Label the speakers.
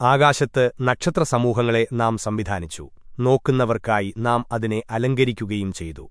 Speaker 1: ആകാശത്ത് നക്ഷത്രസമൂഹങ്ങളെ നാം സംവിധാനിച്ചു. നോക്കുന്നവർക്കായി നാം അതിനെ അലങ്കരിക്കുകയും ചെയ്തു.